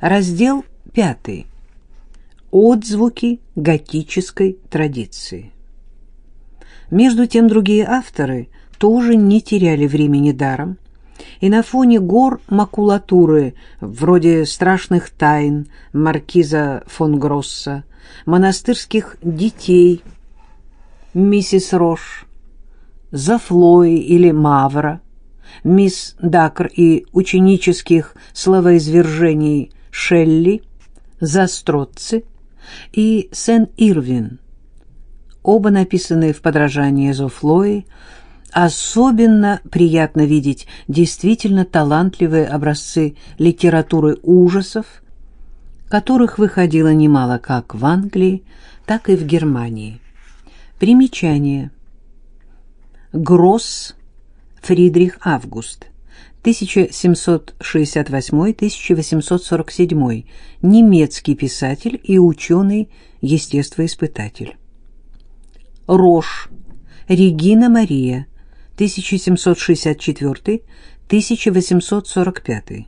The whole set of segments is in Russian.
Раздел пятый. Отзвуки готической традиции. Между тем другие авторы тоже не теряли времени даром, и на фоне гор макулатуры, вроде «Страшных тайн» маркиза фон Гросса, монастырских детей, миссис Рош, Зафлои или Мавра, мисс Дакр и ученических словоизвержений Шелли, Застроцци и Сен-Ирвин, оба написанные в подражании Зофлои, особенно приятно видеть действительно талантливые образцы литературы ужасов, которых выходило немало как в Англии, так и в Германии. Примечание. Гросс Фридрих Август 1768-1847, немецкий писатель и ученый-естествоиспытатель. Рош. Регина Мария. 1764-1845,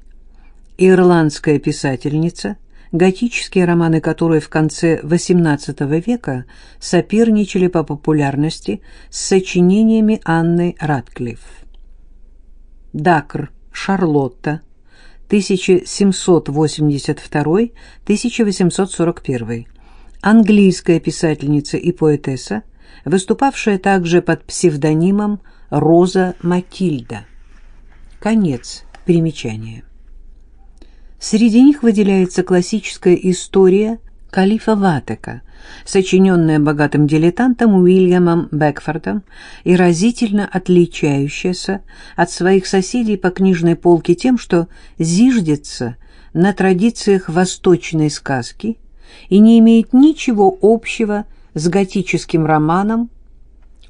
ирландская писательница, готические романы которой в конце XVIII века соперничали по популярности с сочинениями Анны Ратклифф. Дакр Шарлотта 1782-1841, английская писательница и поэтесса, выступавшая также под псевдонимом Роза Матильда. Конец примечания. Среди них выделяется классическая история Калифа Ватека, сочиненная богатым дилетантом Уильямом Бекфордом и разительно отличающаяся от своих соседей по книжной полке тем, что зиждется на традициях восточной сказки и не имеет ничего общего с готическим романом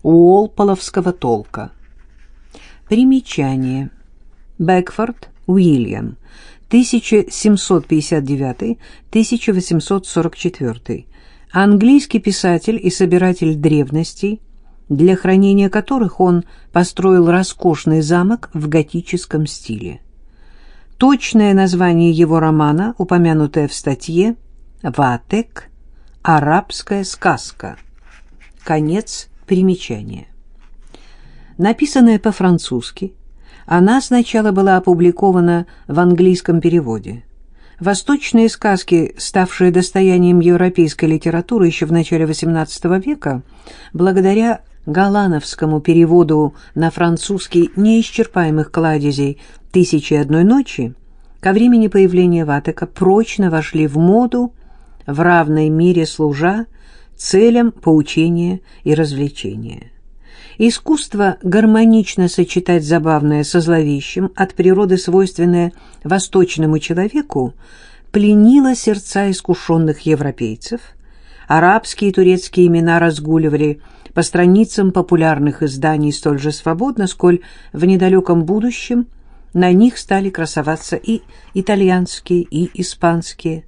Уолполовского толка. Примечание. Бекфорд Уильям, 1759-1844. Английский писатель и собиратель древностей, для хранения которых он построил роскошный замок в готическом стиле. Точное название его романа, упомянутое в статье «Ватек. Арабская сказка». Конец примечания. Написанная по-французски, она сначала была опубликована в английском переводе. Восточные сказки, ставшие достоянием европейской литературы еще в начале XVIII века, благодаря галановскому переводу на французский неисчерпаемых кладезей «Тысячи одной ночи», ко времени появления Ватека прочно вошли в моду, в равной мере служа целям поучения и развлечения. Искусство гармонично сочетать забавное со зловещим, от природы свойственное восточному человеку, пленило сердца искушенных европейцев. Арабские и турецкие имена разгуливали по страницам популярных изданий столь же свободно, сколь в недалеком будущем на них стали красоваться и итальянские, и испанские.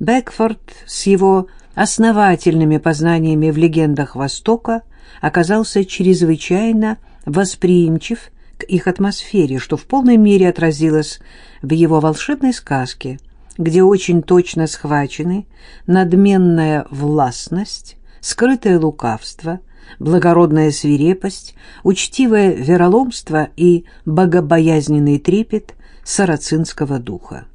Бекфорд с его основательными познаниями в легендах Востока оказался чрезвычайно восприимчив к их атмосфере, что в полной мере отразилось в его волшебной сказке, где очень точно схвачены надменная властность, скрытое лукавство, благородная свирепость, учтивое вероломство и богобоязненный трепет сарацинского духа.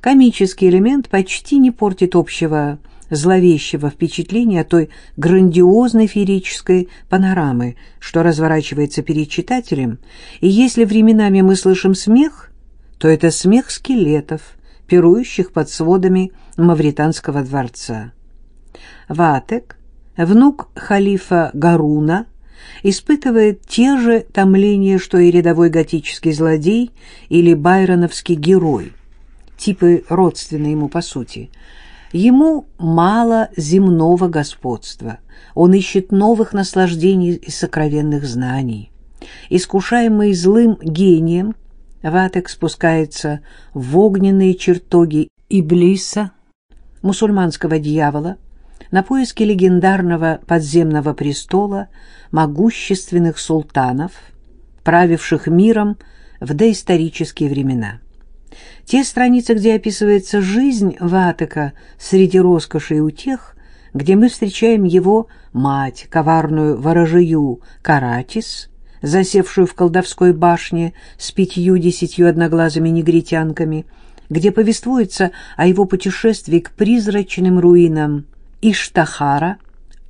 Комический элемент почти не портит общего зловещего впечатления той грандиозной феерической панорамы, что разворачивается перед читателем, и если временами мы слышим смех, то это смех скелетов, пирующих под сводами Мавританского дворца. Ватек, внук халифа Гаруна, испытывает те же томления, что и рядовой готический злодей или байроновский герой, типы родственные ему по сути – Ему мало земного господства. Он ищет новых наслаждений и сокровенных знаний. Искушаемый злым гением, Ватек спускается в огненные чертоги Иблиса, мусульманского дьявола, на поиски легендарного подземного престола могущественных султанов, правивших миром в доисторические времена. Те страницы, где описывается жизнь Ватека среди роскоши и утех, где мы встречаем его мать, коварную ворожею Каратис, засевшую в колдовской башне с пятью-десятью одноглазыми негритянками, где повествуется о его путешествии к призрачным руинам Иштахара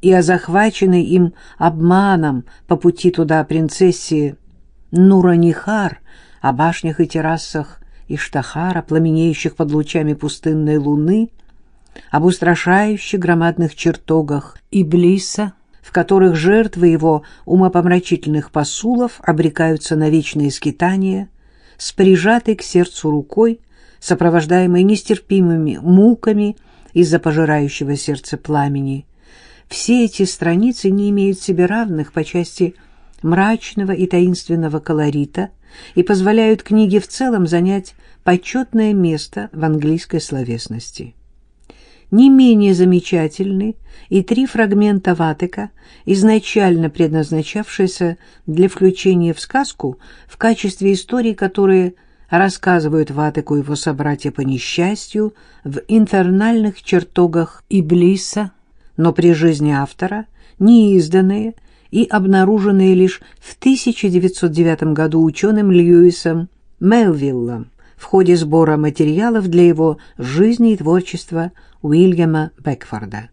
и о захваченной им обманом по пути туда принцессе Нуранихар, о башнях и террасах Иштахара, пламенеющих под лучами пустынной луны, об устрашающих громадных чертогах Иблиса, в которых жертвы его умопомрачительных посулов обрекаются на вечные скитания, с прижатой к сердцу рукой, сопровождаемой нестерпимыми муками из-за пожирающего сердце пламени. Все эти страницы не имеют себе равных по части мрачного и таинственного колорита и позволяют книге в целом занять почетное место в английской словесности. Не менее замечательны и три фрагмента Ватека, изначально предназначавшиеся для включения в сказку в качестве историй, которые рассказывают Ватеку его собратья по несчастью в инфернальных чертогах Иблиса, но при жизни автора неизданные и обнаруженные лишь в 1909 году ученым Льюисом Мелвиллом в ходе сбора материалов для его жизни и творчества Уильяма Бекфорда.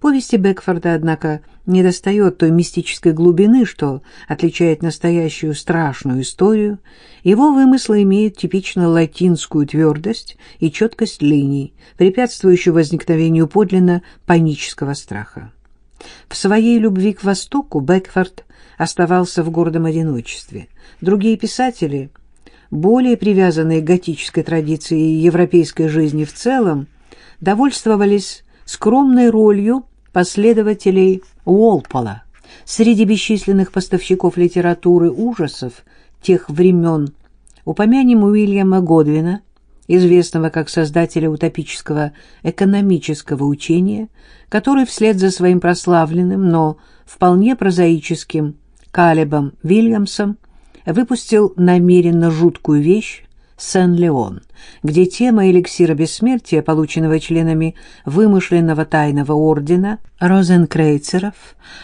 Повести Бекфорда, однако, не достает той мистической глубины, что отличает настоящую страшную историю. Его вымыслы имеют типично латинскую твердость и четкость линий, препятствующую возникновению подлинно панического страха. В своей любви к Востоку Бекфорд оставался в гордом одиночестве. Другие писатели, более привязанные к готической традиции и европейской жизни в целом, довольствовались скромной ролью последователей Уолпола среди бесчисленных поставщиков литературы ужасов тех времен. Упомянем Уильяма Годвина, известного как создателя утопического экономического учения, который вслед за своим прославленным, но вполне прозаическим Калебом Вильямсом выпустил намеренно жуткую вещь Сен-Леон, где тема эликсира бессмертия, полученного членами вымышленного тайного ордена розенкрейцеров,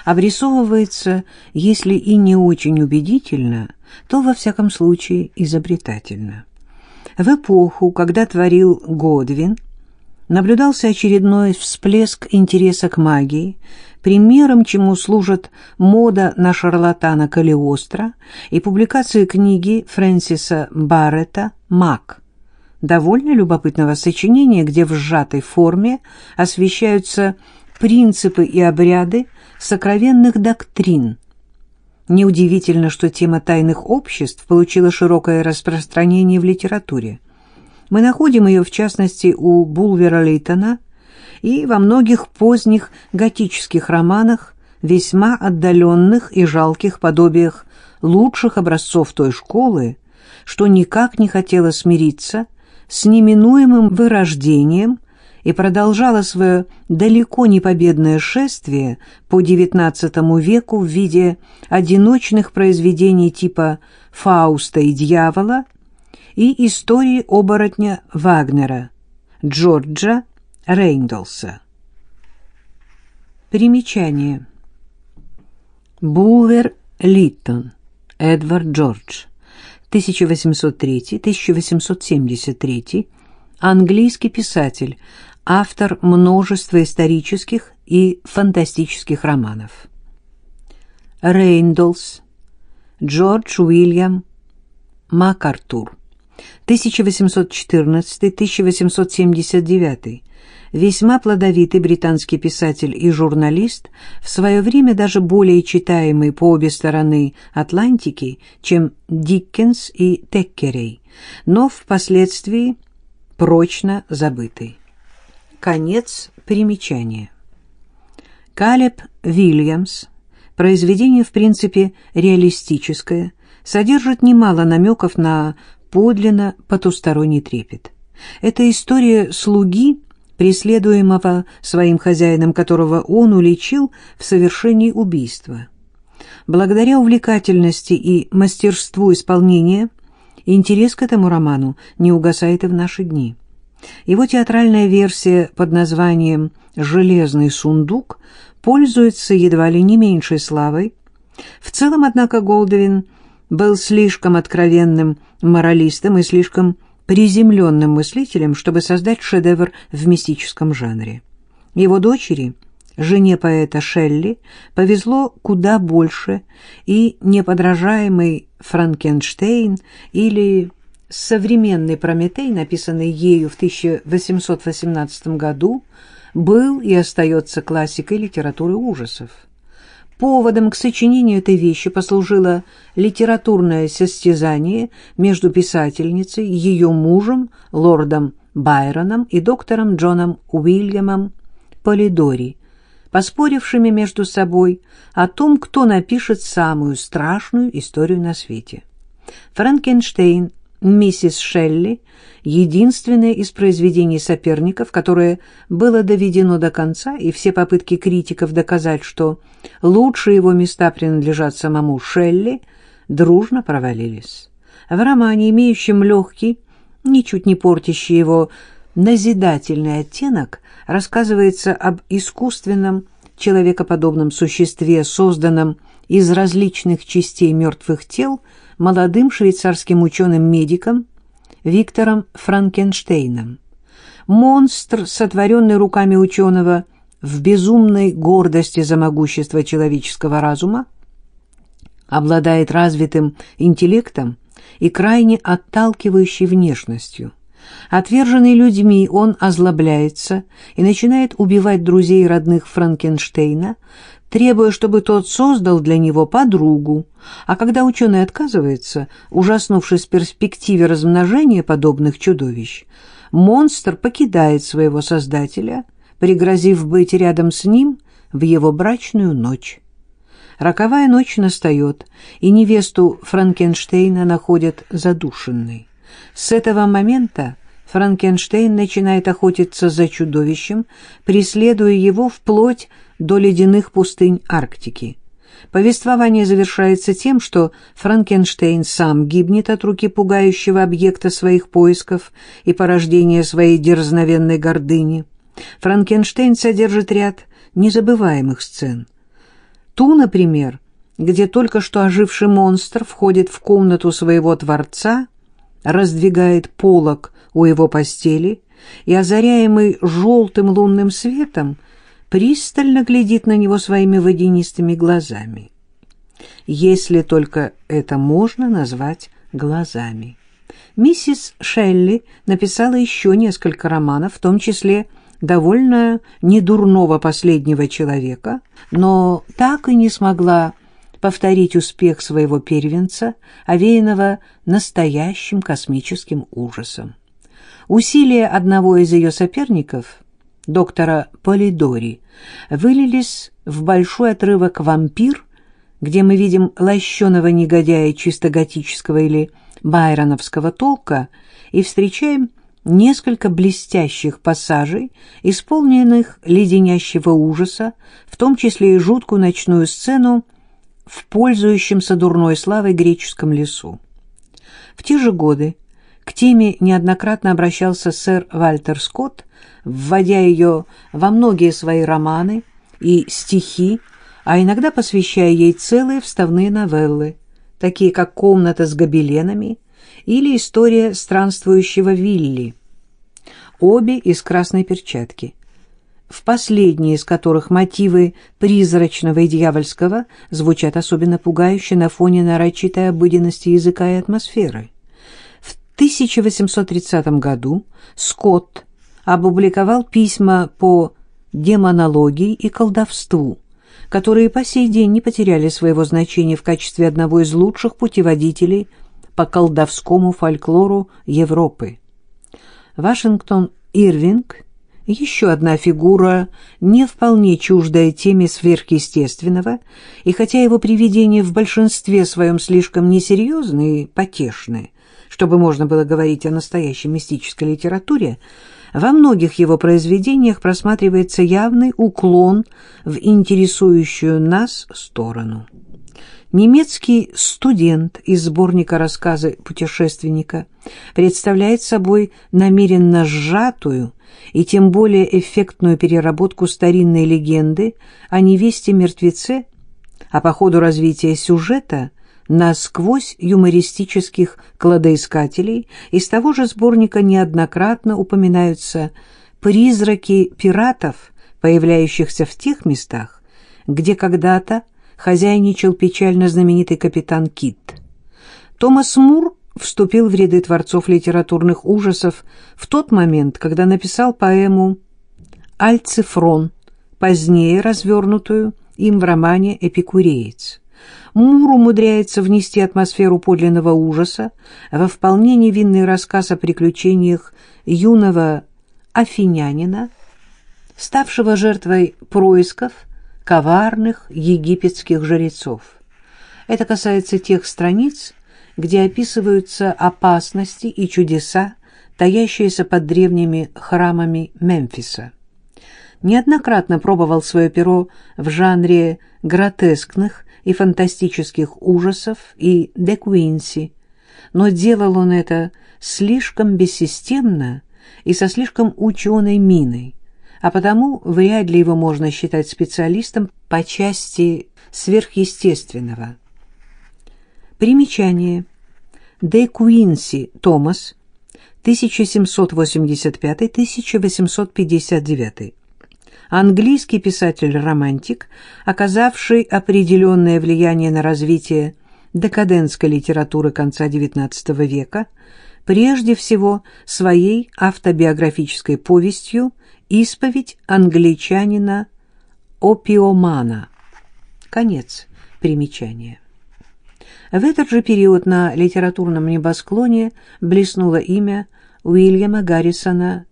обрисовывается, если и не очень убедительно, то, во всяком случае, изобретательно. В эпоху, когда творил Годвин, наблюдался очередной всплеск интереса к магии, примером чему служат мода на шарлатана Калиостро и публикации книги Фрэнсиса Баррета «Маг», довольно любопытного сочинения, где в сжатой форме освещаются принципы и обряды сокровенных доктрин – Неудивительно, что тема тайных обществ получила широкое распространение в литературе. Мы находим ее, в частности, у Булвера Лейтона и во многих поздних готических романах, весьма отдаленных и жалких подобиях лучших образцов той школы, что никак не хотела смириться с неминуемым вырождением и продолжала свое далеко не победное шествие по XIX веку в виде одиночных произведений типа «Фауста и дьявола» и истории оборотня Вагнера Джорджа Рейндолса. Примечание. Булвер Литтон, Эдвард Джордж, 1803-1873, английский писатель, автор множества исторических и фантастических романов. Рейндолс, Джордж Уильям МакАртур, 1814-1879, весьма плодовитый британский писатель и журналист, в свое время даже более читаемый по обе стороны Атлантики, чем Диккенс и Теккерей, но впоследствии прочно забытый. Конец примечания. Калеб Вильямс, произведение в принципе реалистическое, содержит немало намеков на подлинно потусторонний трепет. Это история слуги, преследуемого своим хозяином, которого он уличил в совершении убийства. Благодаря увлекательности и мастерству исполнения Интерес к этому роману не угасает и в наши дни. Его театральная версия под названием «Железный сундук» пользуется едва ли не меньшей славой. В целом, однако, Голдвин был слишком откровенным моралистом и слишком приземленным мыслителем, чтобы создать шедевр в мистическом жанре. Его дочери, жене поэта Шелли, повезло куда больше, и неподражаемый Франкенштейн или современный Прометей, написанный ею в 1818 году, был и остается классикой литературы ужасов. Поводом к сочинению этой вещи послужило литературное состязание между писательницей, ее мужем, лордом Байроном и доктором Джоном Уильямом Полидори, поспорившими между собой о том, кто напишет самую страшную историю на свете. Франкенштейн «Миссис Шелли» — единственное из произведений соперников, которое было доведено до конца, и все попытки критиков доказать, что лучшие его места принадлежат самому Шелли, дружно провалились. В романе, имеющем легкий, ничуть не портящий его назидательный оттенок, рассказывается об искусственном человекоподобном существе, созданном из различных частей мертвых тел — молодым швейцарским ученым-медиком Виктором Франкенштейном. Монстр, сотворенный руками ученого в безумной гордости за могущество человеческого разума, обладает развитым интеллектом и крайне отталкивающей внешностью. Отверженный людьми, он озлобляется и начинает убивать друзей и родных Франкенштейна, требуя, чтобы тот создал для него подругу, а когда ученый отказывается, ужаснувшись перспективе размножения подобных чудовищ, монстр покидает своего создателя, пригрозив быть рядом с ним в его брачную ночь. Роковая ночь настает, и невесту Франкенштейна находят задушенной. С этого момента Франкенштейн начинает охотиться за чудовищем, преследуя его вплоть до ледяных пустынь Арктики. Повествование завершается тем, что Франкенштейн сам гибнет от руки пугающего объекта своих поисков и порождения своей дерзновенной гордыни. Франкенштейн содержит ряд незабываемых сцен. Ту, например, где только что оживший монстр входит в комнату своего творца, раздвигает полог у его постели и, озаряемый желтым лунным светом, пристально глядит на него своими водянистыми глазами. Если только это можно назвать глазами. Миссис Шелли написала еще несколько романов, в том числе довольно недурного последнего человека, но так и не смогла повторить успех своего первенца, овеянного настоящим космическим ужасом. Усилия одного из ее соперников – доктора Полидори вылились в большой отрывок «Вампир», где мы видим лощеного негодяя чисто готического или байроновского толка и встречаем несколько блестящих пассажей, исполненных леденящего ужаса, в том числе и жуткую ночную сцену в пользующемся дурной славой греческом лесу. В те же годы к теме неоднократно обращался сэр Вальтер Скотт, вводя ее во многие свои романы и стихи, а иногда посвящая ей целые вставные новеллы, такие как «Комната с гобеленами» или «История странствующего Вилли», обе из красной перчатки, в последней из которых мотивы призрачного и дьявольского звучат особенно пугающе на фоне нарочитой обыденности языка и атмосферы. В 1830 году Скотт опубликовал письма по демонологии и колдовству, которые по сей день не потеряли своего значения в качестве одного из лучших путеводителей по колдовскому фольклору Европы. Вашингтон Ирвинг – еще одна фигура, не вполне чуждая теме сверхъестественного, и хотя его привидения в большинстве своем слишком несерьезны и потешны, чтобы можно было говорить о настоящей мистической литературе, во многих его произведениях просматривается явный уклон в интересующую нас сторону. Немецкий студент из сборника рассказы путешественника представляет собой намеренно сжатую и тем более эффектную переработку старинной легенды о невесте-мертвеце, а по ходу развития сюжета насквозь юмористических кладоискателей из того же сборника неоднократно упоминаются призраки пиратов, появляющихся в тех местах, где когда-то хозяйничал печально знаменитый капитан Кит. Томас Мур вступил в ряды творцов литературных ужасов в тот момент, когда написал поэму «Альцифрон», позднее развернутую им в романе «Эпикуреец». Мур умудряется внести атмосферу подлинного ужаса во вполне невинный рассказ о приключениях юного афинянина, ставшего жертвой происков коварных египетских жрецов. Это касается тех страниц, где описываются опасности и чудеса, таящиеся под древними храмами Мемфиса. Неоднократно пробовал свое перо в жанре гротескных и фантастических ужасов и Де Куинси, но делал он это слишком бессистемно и со слишком ученой миной, а потому вряд ли его можно считать специалистом по части сверхъестественного. Примечание. Де Куинси Томас, 1785-1859. Английский писатель-романтик, оказавший определенное влияние на развитие декадентской литературы конца XIX века, прежде всего своей автобиографической повестью Исповедь англичанина опиомана. Конец примечания. В этот же период на литературном небосклоне блеснуло имя Уильяма Гаррисона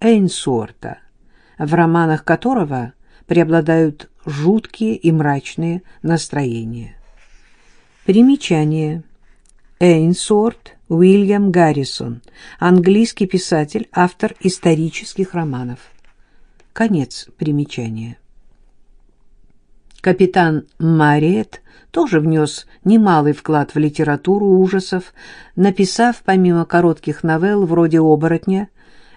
Эйнсуорта, в романах которого преобладают жуткие и мрачные настроения. Примечание. Эйнсуорт Уильям Гаррисон, английский писатель, автор исторических романов. Конец примечания. Капитан Мариет тоже внес немалый вклад в литературу ужасов, написав, помимо коротких новелл вроде «Оборотня»,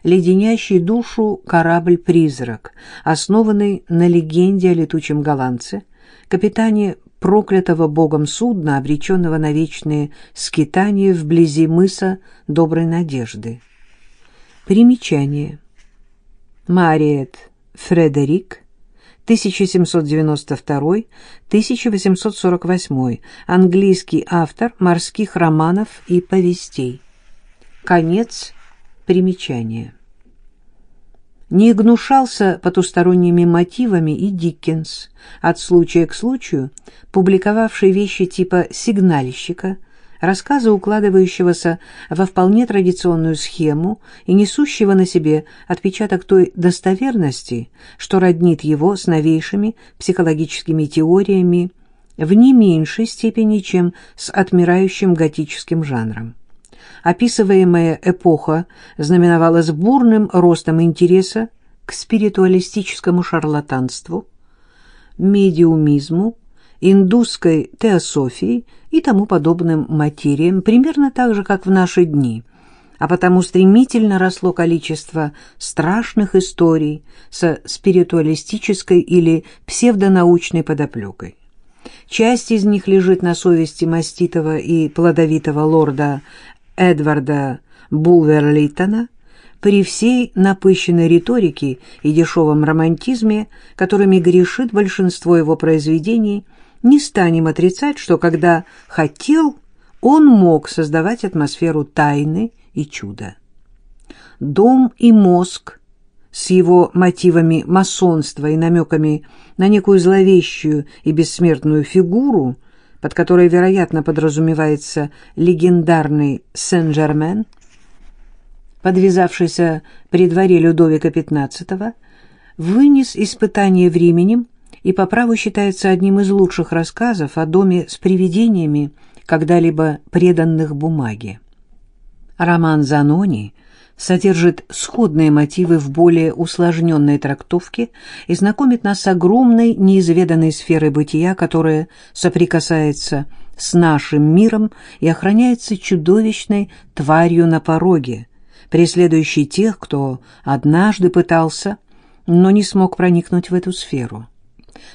леденящий душу корабль-призрак, основанный на легенде о летучем голландце, капитане проклятого богом судна, обреченного на вечные скитания вблизи мыса Доброй Надежды. Примечание. Мариет Фредерик, 1792-1848, английский автор морских романов и повестей. Конец примечания не гнушался потусторонними мотивами и Диккенс, от случая к случаю публиковавший вещи типа «сигнальщика», рассказа, укладывающегося во вполне традиционную схему и несущего на себе отпечаток той достоверности, что роднит его с новейшими психологическими теориями в не меньшей степени, чем с отмирающим готическим жанром описываемая эпоха знаменовалась бурным ростом интереса к спиритуалистическому шарлатанству, медиумизму, индусской теософии и тому подобным материям, примерно так же, как в наши дни, а потому стремительно росло количество страшных историй со спиритуалистической или псевдонаучной подоплекой. Часть из них лежит на совести маститого и плодовитого лорда Эдварда Булверлитона при всей напыщенной риторике и дешевом романтизме, которыми грешит большинство его произведений, не станем отрицать, что когда хотел, он мог создавать атмосферу тайны и чуда. «Дом и мозг» с его мотивами масонства и намеками на некую зловещую и бессмертную фигуру под которой, вероятно, подразумевается легендарный Сен-Жермен, подвязавшийся при дворе Людовика XV, вынес испытание временем и по праву считается одним из лучших рассказов о доме с привидениями, когда-либо преданных бумаге. Роман Занони содержит сходные мотивы в более усложненной трактовке и знакомит нас с огромной неизведанной сферой бытия, которая соприкасается с нашим миром и охраняется чудовищной тварью на пороге, преследующей тех, кто однажды пытался, но не смог проникнуть в эту сферу.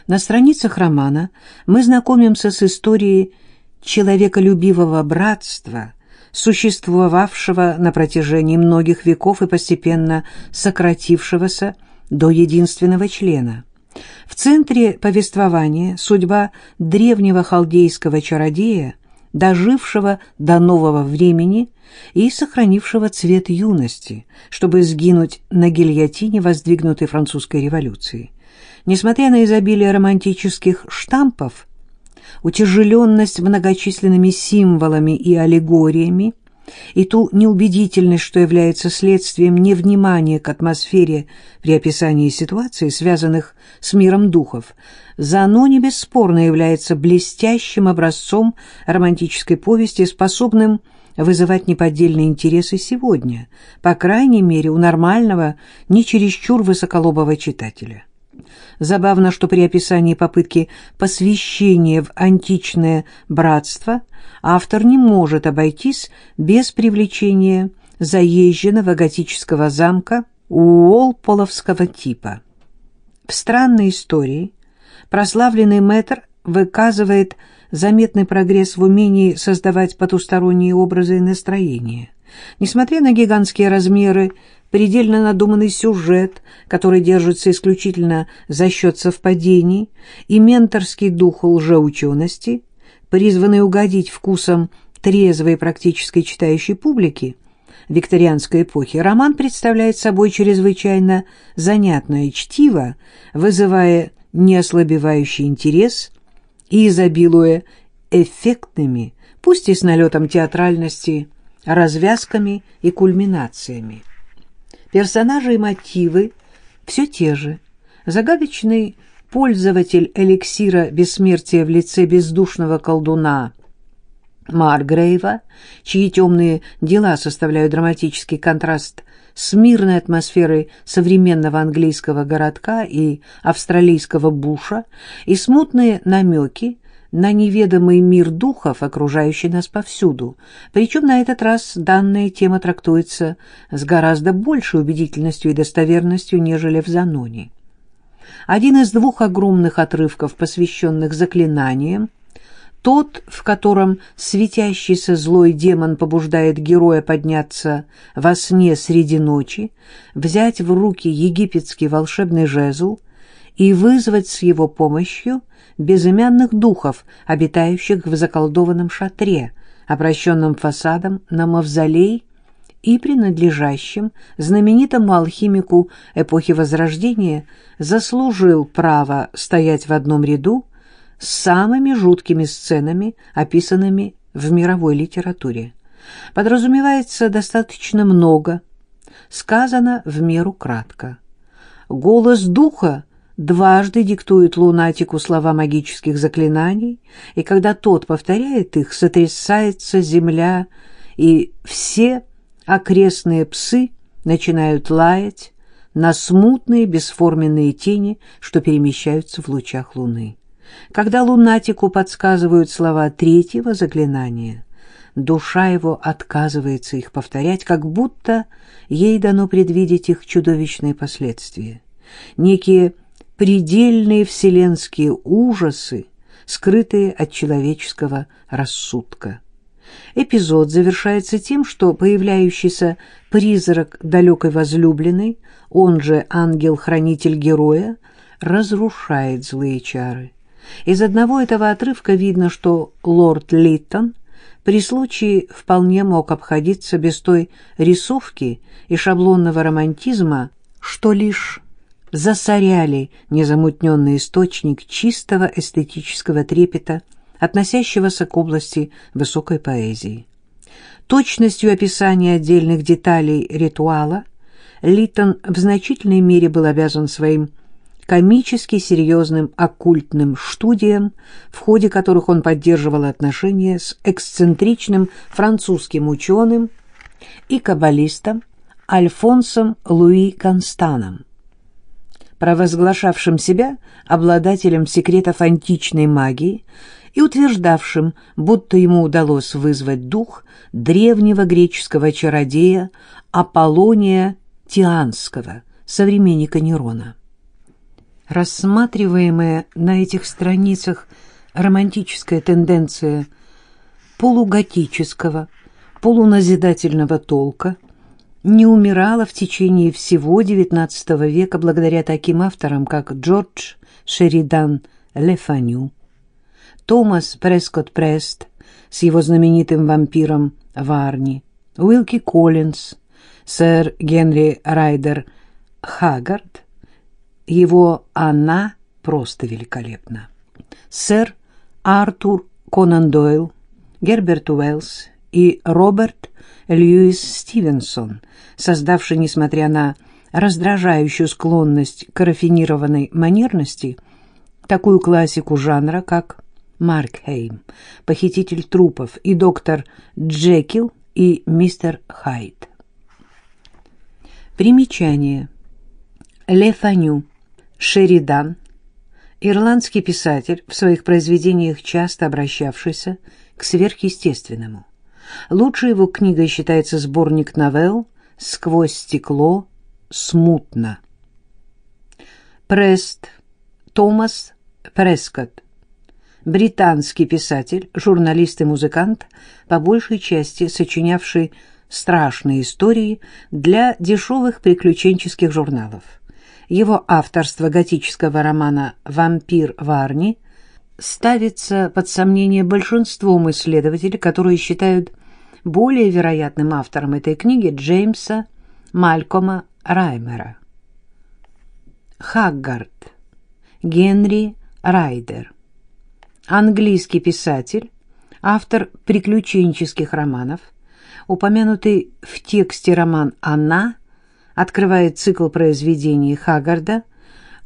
На страницах романа мы знакомимся с историей человеколюбивого братства – существовавшего на протяжении многих веков и постепенно сократившегося до единственного члена. В центре повествования судьба древнего халдейского чародея, дожившего до нового времени и сохранившего цвет юности, чтобы сгинуть на гильотине, воздвигнутой французской революцией. Несмотря на изобилие романтических штампов, утяжеленность многочисленными символами и аллегориями и ту неубедительность, что является следствием невнимания к атмосфере при описании ситуаций, связанных с миром духов, Занони бесспорно является блестящим образцом романтической повести, способным вызывать неподдельные интересы сегодня, по крайней мере, у нормального, не чересчур высоколобого читателя. Забавно, что при описании попытки посвящения в античное братство автор не может обойтись без привлечения заезженного готического замка уолполовского типа. В странной истории прославленный мэтр выказывает заметный прогресс в умении создавать потусторонние образы и настроения. Несмотря на гигантские размеры предельно надуманный сюжет, который держится исключительно за счет совпадений, и менторский дух лжеучености, призванный угодить вкусам трезвой практической читающей публики викторианской эпохи, роман представляет собой чрезвычайно занятное чтиво, вызывая неослабевающий интерес и изобилуя эффектными, пусть и с налетом театральности, развязками и кульминациями. Персонажи и мотивы все те же. Загадочный пользователь эликсира бессмертия в лице бездушного колдуна Маргрейва, чьи темные дела составляют драматический контраст с мирной атмосферой современного английского городка и австралийского буша, и смутные намеки на неведомый мир духов, окружающий нас повсюду. Причем на этот раз данная тема трактуется с гораздо большей убедительностью и достоверностью, нежели в Заноне. Один из двух огромных отрывков, посвященных заклинаниям, тот, в котором светящийся злой демон побуждает героя подняться во сне среди ночи, взять в руки египетский волшебный жезл и вызвать с его помощью безымянных духов, обитающих в заколдованном шатре, обращенном фасадом на мавзолей и принадлежащим знаменитому алхимику эпохи Возрождения, заслужил право стоять в одном ряду с самыми жуткими сценами, описанными в мировой литературе. Подразумевается достаточно много, сказано в меру кратко. Голос духа дважды диктует лунатику слова магических заклинаний, и когда тот повторяет их, сотрясается земля, и все окрестные псы начинают лаять на смутные бесформенные тени, что перемещаются в лучах луны. Когда лунатику подсказывают слова третьего заклинания, душа его отказывается их повторять, как будто ей дано предвидеть их чудовищные последствия. Некие предельные вселенские ужасы, скрытые от человеческого рассудка. Эпизод завершается тем, что появляющийся призрак далекой возлюбленной, он же ангел-хранитель героя, разрушает злые чары. Из одного этого отрывка видно, что лорд Литтон при случае вполне мог обходиться без той рисовки и шаблонного романтизма, что лишь засоряли незамутненный источник чистого эстетического трепета, относящегося к области высокой поэзии. Точностью описания отдельных деталей ритуала Литтон в значительной мере был обязан своим комически серьезным оккультным студиям, в ходе которых он поддерживал отношения с эксцентричным французским ученым и каббалистом Альфонсом Луи Констаном, провозглашавшим себя обладателем секретов античной магии и утверждавшим, будто ему удалось вызвать дух древнего греческого чародея Аполлония Тианского, современника Нерона. Рассматриваемая на этих страницах романтическая тенденция полуготического, полуназидательного толка не умирала в течение всего XIX века благодаря таким авторам, как Джордж Шеридан Лефаню, Томас Прескотт Прест с его знаменитым вампиром Варни, Уилки Коллинз, сэр Генри Райдер Хаггард, его «Она» просто великолепна, сэр Артур Конан Дойл, Герберт Уэллс и Роберт Льюис Стивенсон, создавший, несмотря на раздражающую склонность к рафинированной манерности, такую классику жанра, как Маркхейм, похититель трупов и доктор Джекил и мистер Хайд. Примечание. Ле Фаню, Шеридан, ирландский писатель, в своих произведениях часто обращавшийся к сверхъестественному. Лучшей его книгой считается сборник новелл «Сквозь стекло. Смутно». Прест, Томас Прескотт, британский писатель, журналист и музыкант, по большей части сочинявший страшные истории для дешевых приключенческих журналов. Его авторство готического романа «Вампир Варни» ставится под сомнение большинством исследователей, которые считают более вероятным автором этой книги Джеймса Малькома Раймера. Хаггард, Генри Райдер английский писатель, автор приключенческих романов, упомянутый в тексте роман «Она» открывает цикл произведений Хаггарда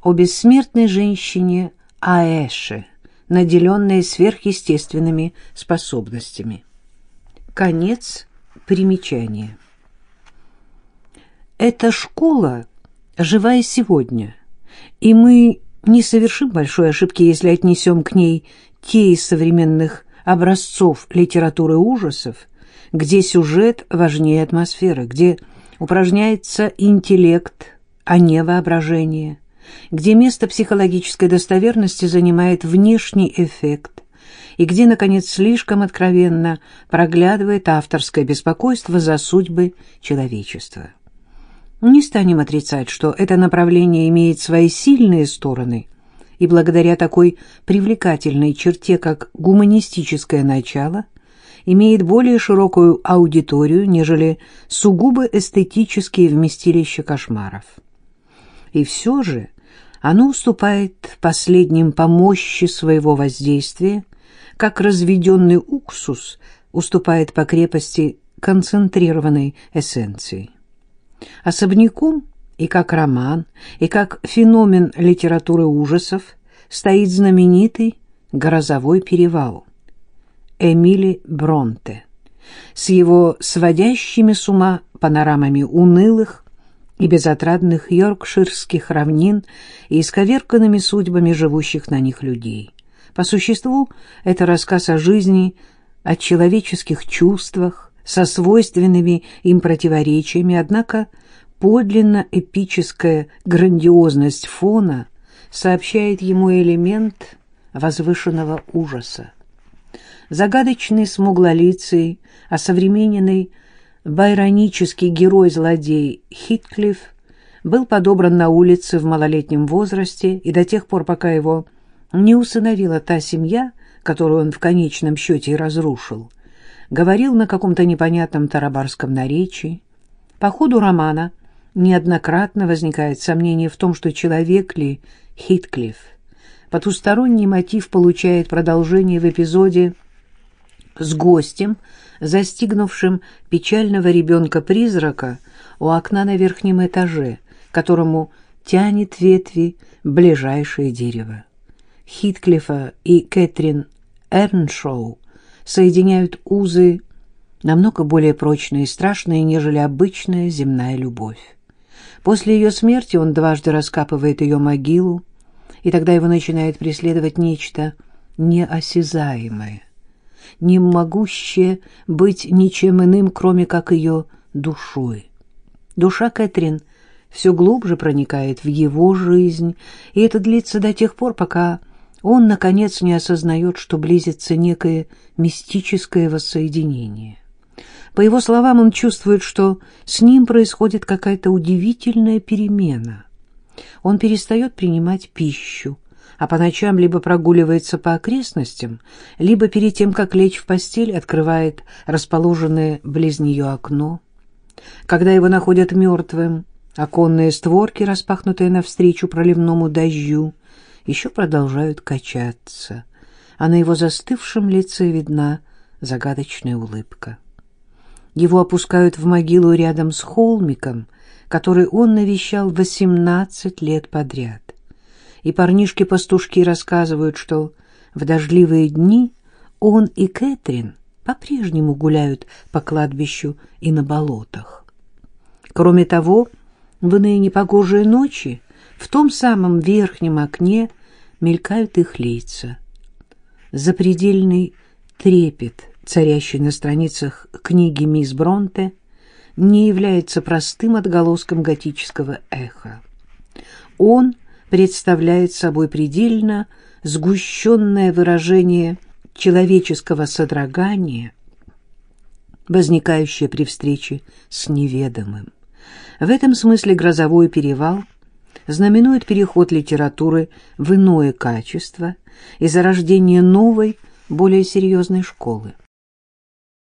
о бессмертной женщине Аэше, наделенной сверхъестественными способностями. Конец примечания. Эта школа жива и сегодня, и мы не совершим большой ошибки, если отнесем к ней те из современных образцов литературы ужасов, где сюжет важнее атмосферы, где упражняется интеллект, а не воображение, где место психологической достоверности занимает внешний эффект, и где, наконец, слишком откровенно проглядывает авторское беспокойство за судьбы человечества. Не станем отрицать, что это направление имеет свои сильные стороны, и благодаря такой привлекательной черте, как гуманистическое начало, имеет более широкую аудиторию, нежели сугубо эстетические вместилища кошмаров. И все же оно уступает последним по мощи своего воздействия, как разведенный уксус уступает по крепости концентрированной эссенции. Особняком и как роман, и как феномен литературы ужасов стоит знаменитый «Грозовой перевал» Эмили Бронте с его сводящими с ума панорамами унылых и безотрадных йоркширских равнин и исковерканными судьбами живущих на них людей. По существу, это рассказ о жизни, о человеческих чувствах, со свойственными им противоречиями, однако подлинно эпическая грандиозность фона сообщает ему элемент возвышенного ужаса. Загадочный смуглолицый, осовремененный байронический герой-злодей Хитклифф был подобран на улице в малолетнем возрасте и до тех пор, пока его не усыновила та семья, которую он в конечном счете и разрушил, говорил на каком-то непонятном тарабарском наречии. По ходу романа – неоднократно возникает сомнение в том, что человек ли Хитклифф. Потусторонний мотив получает продолжение в эпизоде с гостем, застигнувшим печального ребенка-призрака у окна на верхнем этаже, которому тянет ветви ближайшее дерево. Хитклифа и Кэтрин Эрншоу соединяют узы намного более прочная и страшная, нежели обычная земная любовь. После ее смерти он дважды раскапывает ее могилу, и тогда его начинает преследовать нечто неосязаемое, не могущее быть ничем иным, кроме как ее душой. Душа Кэтрин все глубже проникает в его жизнь, и это длится до тех пор, пока он, наконец, не осознает, что близится некое мистическое воссоединение. По его словам, он чувствует, что с ним происходит какая-то удивительная перемена. Он перестает принимать пищу, а по ночам либо прогуливается по окрестностям, либо перед тем, как лечь в постель, открывает расположенное близ нее окно. Когда его находят мертвым, оконные створки, распахнутые навстречу проливному дождю, еще продолжают качаться, а на его застывшем лице видна загадочная улыбка. Его опускают в могилу рядом с холмиком, который он навещал восемнадцать лет подряд. И парнишки-пастушки рассказывают, что в дождливые дни он и Кэтрин по-прежнему гуляют по кладбищу и на болотах. Кроме того, в иные непогожие ночи в том самом верхнем окне мелькают их лица. Запредельный трепет, царящий на страницах книги мисс Бронте, не является простым отголоском готического эха. Он представляет собой предельно сгущенное выражение человеческого содрогания, возникающее при встрече с неведомым. В этом смысле «Грозовой перевал» знаменует переход литературы в иное качество и зарождение новой, более серьезной школы.